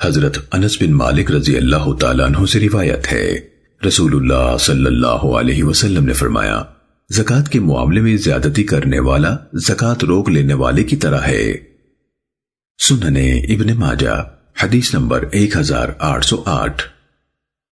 حضرت انس بن مالک رضی اللہ تعالیٰ عنہ سے روایت ہے۔ رسول اللہ صلی اللہ علیہ وسلم نے فرمایا، زکوٰۃ کے معاملے میں زیادتی کرنے والا زکوٰۃ روک لینے والے کی طرح ہے۔ سننے ابن ماجہ، حدیث نمبر ایک ہزار آٹھ سو آٹھ۔